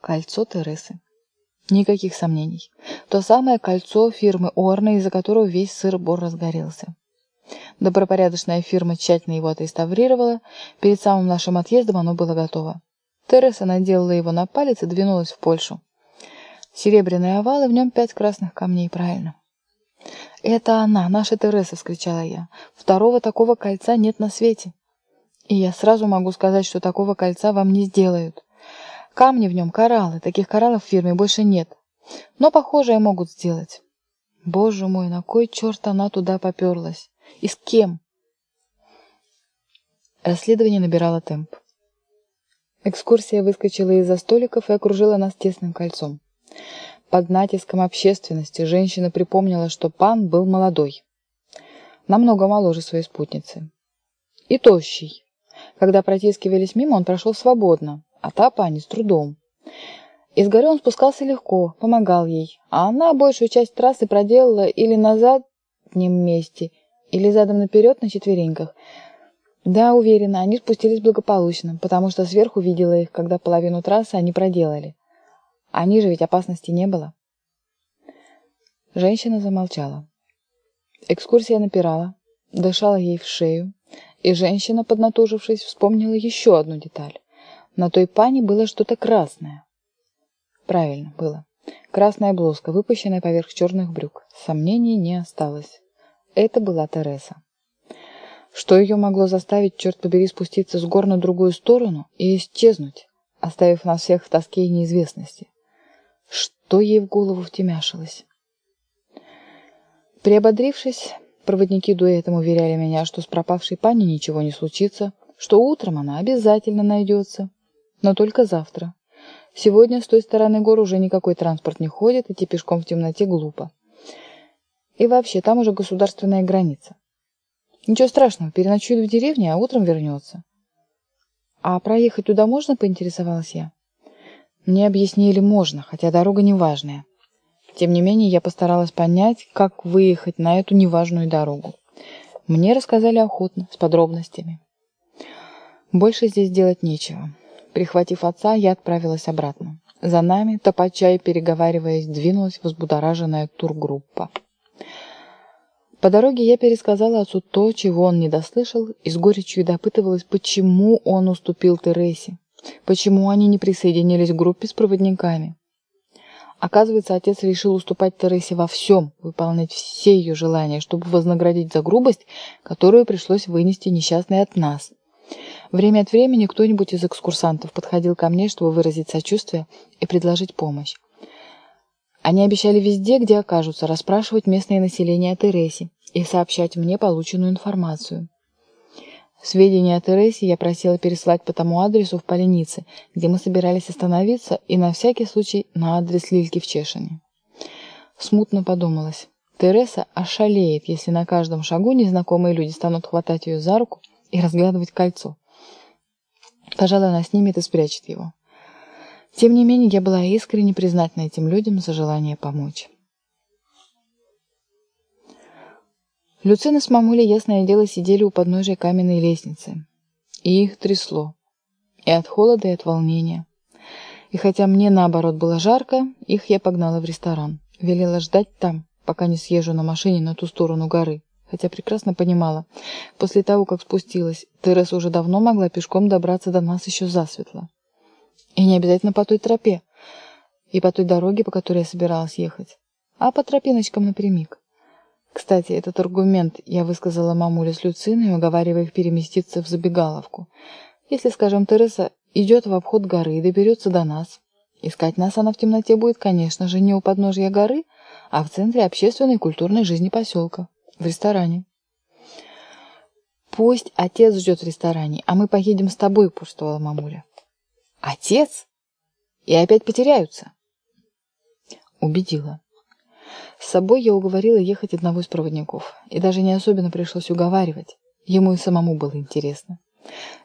Кольцо Тересы. Никаких сомнений. То самое кольцо фирмы Орна, из-за которого весь сыр-бор разгорелся. Добропорядочная фирма тщательно его отреставрировала. Перед самым нашим отъездом оно было готово. Тереса наделала его на палец и двинулась в Польшу. Серебряный овал, и в нем пять красных камней, правильно. «Это она, наша Тереса!» — вскричала я. «Второго такого кольца нет на свете. И я сразу могу сказать, что такого кольца вам не сделают. Камни в нем кораллы, таких кораллов в фирме больше нет. Но похожее могут сделать. Боже мой, на кой черт она туда поперлась? И с кем?» Расследование набирало темп. Экскурсия выскочила из-за столиков и окружила нас тесным кольцом. Под натиском общественности женщина припомнила, что пан был молодой. Намного моложе своей спутницы. И тощий. Когда протискивались мимо, он прошел свободно, а та пани с трудом. Из горы он спускался легко, помогал ей, а она большую часть трассы проделала или на заднем месте, или задом наперед на четвереньках. Да, уверена, они спустились благополучно, потому что сверху видела их, когда половину трассы они проделали. А ниже ведь опасности не было. Женщина замолчала. Экскурсия напирала, дышала ей в шею, и женщина, поднатужившись, вспомнила еще одну деталь. На той пане было что-то красное. Правильно, было. Красная блузка, выпущенная поверх черных брюк. Сомнений не осталось. Это была Тереса. Что ее могло заставить, черт побери, спуститься с гор на другую сторону и исчезнуть, оставив нас всех в тоске и неизвестности? Что ей в голову втемяшилось? Приободрившись, проводники дуэтом уверяли меня, что с пропавшей пани ничего не случится, что утром она обязательно найдется, но только завтра. Сегодня с той стороны гор уже никакой транспорт не ходит, идти пешком в темноте глупо. И вообще, там уже государственная граница. Ничего страшного, переночует в деревне, а утром вернется. А проехать туда можно, поинтересовалась я. Мне объяснили можно, хотя дорога неважная. Тем не менее, я постаралась понять, как выехать на эту неважную дорогу. Мне рассказали охотно, с подробностями. Больше здесь делать нечего. Прихватив отца, я отправилась обратно. За нами, топача и переговариваясь, двинулась взбудораженная тургруппа. По дороге я пересказала отцу то, чего он не дослышал, и с горечью допытывалась, почему он уступил Тересе. Почему они не присоединились к группе с проводниками? Оказывается, отец решил уступать Тересе во всем, выполнять все ее желания, чтобы вознаградить за грубость, которую пришлось вынести несчастной от нас. Время от времени кто-нибудь из экскурсантов подходил ко мне, чтобы выразить сочувствие и предложить помощь. Они обещали везде, где окажутся, расспрашивать местное население о Тересе и сообщать мне полученную информацию. Сведения о Тересе я просила переслать по тому адресу в Поленице, где мы собирались остановиться, и на всякий случай на адрес Лильки в Чешине. Смутно подумалось. Тереса ошалеет, если на каждом шагу незнакомые люди станут хватать ее за руку и разглядывать кольцо. Пожалуй, она снимет и спрячет его. Тем не менее, я была искренне признательна этим людям за желание помочь. Люцина с мамулей, ясное дело, сидели у подножия каменной лестницы. И их трясло. И от холода, и от волнения. И хотя мне, наоборот, было жарко, их я погнала в ресторан. Велела ждать там, пока не съезжу на машине на ту сторону горы. Хотя прекрасно понимала, после того, как спустилась, Терesa уже давно могла пешком добраться до нас еще засветло. И не обязательно по той тропе, и по той дороге, по которой я собиралась ехать, а по тропиночкам напрямик. Кстати, этот аргумент я высказала мамуле с Люциной, уговаривая их переместиться в забегаловку. Если, скажем, Тереса идет в обход горы и доберется до нас, искать нас она в темноте будет, конечно же, не у подножья горы, а в центре общественной и культурной жизни поселка, в ресторане. «Пусть отец ждет в ресторане, а мы поедем с тобой», — упорствовала мамуля. «Отец? И опять потеряются?» Убедила. С собой я уговорила ехать одного из проводников. И даже не особенно пришлось уговаривать. Ему и самому было интересно.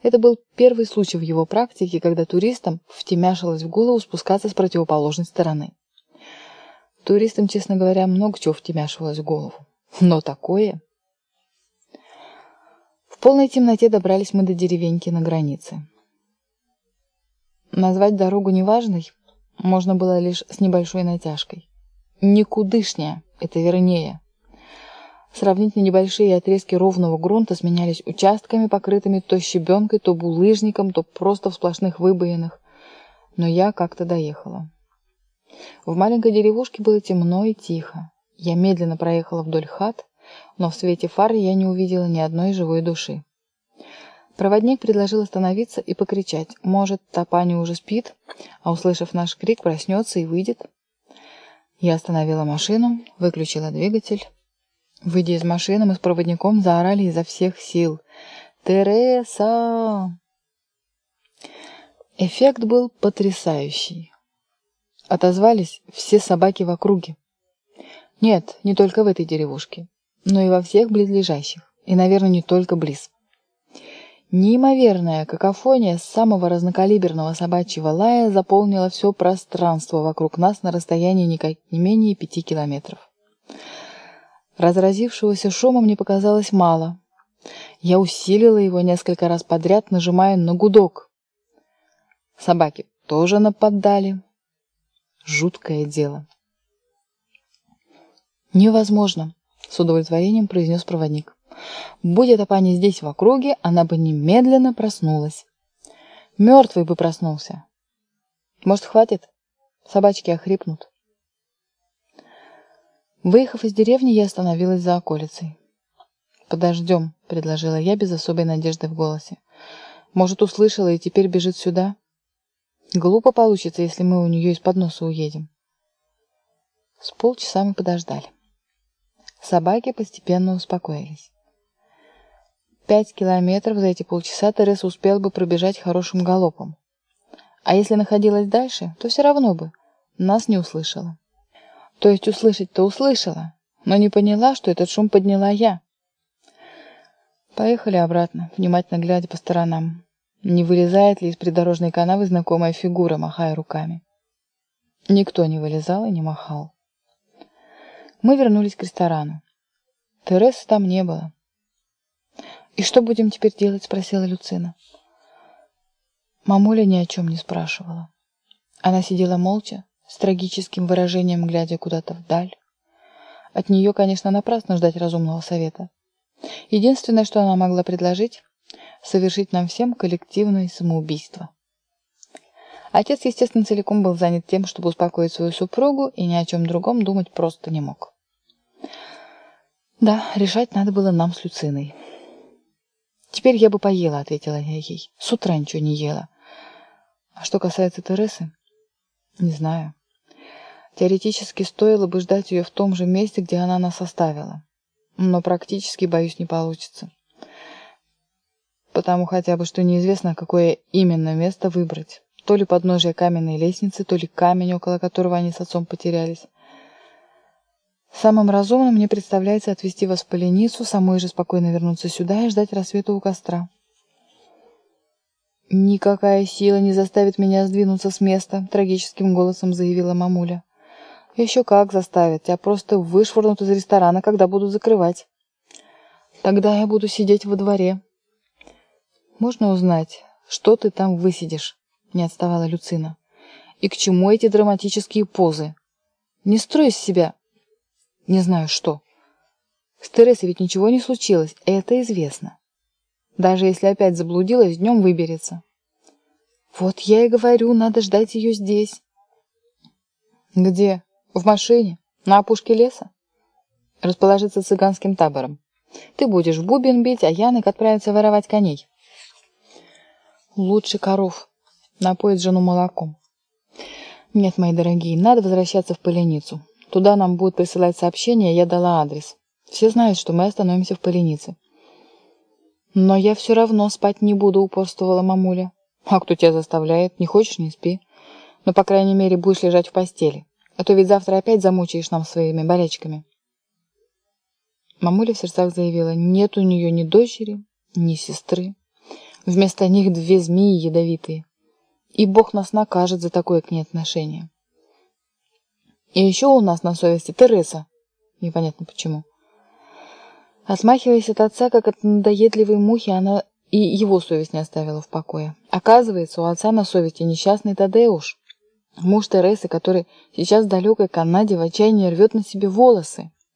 Это был первый случай в его практике, когда туристам втемяшилось в голову спускаться с противоположной стороны. Туристам, честно говоря, много чего втемяшивалось в голову. Но такое... В полной темноте добрались мы до деревеньки на границе. Назвать дорогу неважной можно было лишь с небольшой натяжкой. Никудышняя, это вернее. Сравнительно небольшие отрезки ровного грунта сменялись участками, покрытыми то щебенкой, то булыжником, то просто в сплошных выбоинах. Но я как-то доехала. В маленькой деревушке было темно и тихо. Я медленно проехала вдоль хат, но в свете фар я не увидела ни одной живой души. Проводник предложил остановиться и покричать. Может, Тапани уже спит, а, услышав наш крик, проснется и выйдет. Я остановила машину, выключила двигатель. Выйдя из машины, мы с проводником заорали изо всех сил. «Тереса!» Эффект был потрясающий. Отозвались все собаки в округе. Нет, не только в этой деревушке, но и во всех близлежащих. И, наверное, не только близ. Неимоверная какофония самого разнокалиберного собачьего лая заполнила все пространство вокруг нас на расстоянии никак не менее пяти километров. Разразившегося шума мне показалось мало. Я усилила его несколько раз подряд, нажимая на гудок. Собаки тоже нападали. Жуткое дело. «Невозможно», — с удовлетворением произнес проводник. «Будь эта пани здесь в округе, она бы немедленно проснулась. Мертвый бы проснулся. Может, хватит? Собачки охрипнут». Выехав из деревни, я остановилась за околицей. «Подождем», — предложила я без особой надежды в голосе. «Может, услышала и теперь бежит сюда?» «Глупо получится, если мы у нее из-под носа уедем». С полчаса мы подождали. Собаки постепенно успокоились. Пять километров за эти полчаса Тереса успела бы пробежать хорошим галопом. А если находилась дальше, то все равно бы нас не услышала. То есть услышать-то услышала, но не поняла, что этот шум подняла я. Поехали обратно, внимательно глядя по сторонам. Не вылезает ли из придорожной канавы знакомая фигура, махая руками? Никто не вылезал и не махал. Мы вернулись к ресторану. Тересы там не было. «И что будем теперь делать?» — спросила Люцина. Мамуля ни о чем не спрашивала. Она сидела молча, с трагическим выражением, глядя куда-то вдаль. От нее, конечно, напрасно ждать разумного совета. Единственное, что она могла предложить, совершить нам всем коллективное самоубийство. Отец, естественно, целиком был занят тем, чтобы успокоить свою супругу, и ни о чем другом думать просто не мог. Да, решать надо было нам с Люциной. «Теперь я бы поела», — ответила я ей. «С утра ничего не ела». А что касается Тересы, не знаю. Теоретически стоило бы ждать ее в том же месте, где она нас оставила. Но практически, боюсь, не получится. Потому хотя бы, что неизвестно, какое именно место выбрать. То ли подножие каменной лестницы, то ли камень, около которого они с отцом потерялись. Самым разумным мне представляется отвезти вас в поленицу, самой же спокойно вернуться сюда и ждать рассвета у костра. «Никакая сила не заставит меня сдвинуться с места», — трагическим голосом заявила мамуля. «Еще как заставит. Я просто вышвырнут из ресторана, когда буду закрывать. Тогда я буду сидеть во дворе». «Можно узнать, что ты там высидишь?» — не отставала Люцина. «И к чему эти драматические позы? Не строй из себя...» «Не знаю что. С Тересой ведь ничего не случилось, это известно. Даже если опять заблудилась, днем выберется». «Вот я и говорю, надо ждать ее здесь». «Где? В машине? На опушке леса?» «Расположиться цыганским табором. Ты будешь в бубен бить, а Янок отправится воровать коней». «Лучше коров. Напоить жену молоком». «Нет, мои дорогие, надо возвращаться в Поленицу. Туда нам будут присылать сообщения, я дала адрес. Все знают, что мы остановимся в Поленице». «Но я все равно спать не буду», — упорствовала мамуля. «А кто тебя заставляет? Не хочешь — не спи. Но, по крайней мере, будешь лежать в постели. А то ведь завтра опять замучаешь нам своими болячками». Мамуля в сердцах заявила, нет у нее ни дочери, ни сестры. Вместо них две змеи ядовитые. И Бог нас накажет за такое к ней отношение. И еще у нас на совести Тереса. Непонятно почему. Отмахиваясь от отца, как от надоедливой мухи, она и его совесть не оставила в покое. Оказывается, у отца на совести несчастный Тадеуш. Муж Тересы, который сейчас в далекой Канаде в отчаянии рвет на себе волосы.